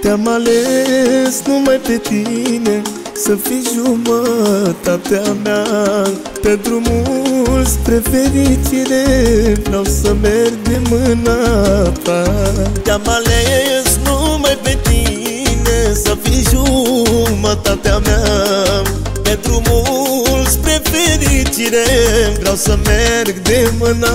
Te-am ales numai pe tine Să fii jumătatea mea. Pe drumul spre fericire Vreau să merg de mâna ta. Te-am ales numai pe tine Să fii jumătatea mea. Pe drumul spre fericire Vreau să merg de mâna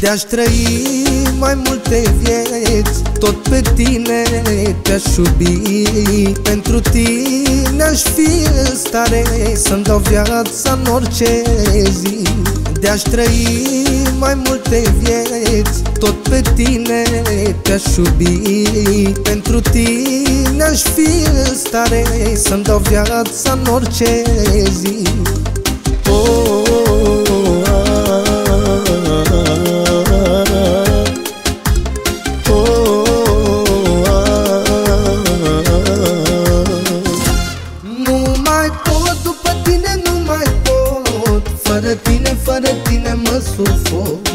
De-aș trăi mai multe vieți. Tot pe tine te-aș iubi. Pentru tine aș fi în stare Să-mi dau viața în orice zi. De-aș trăi mai multe vieți. Tot pe tine te-aș iubi. Pentru tine aș fi în stare Să-mi dau viața în orice zi. Fără tine, fără tine mă sufoc Mă sufoc, fără tine mă sufoc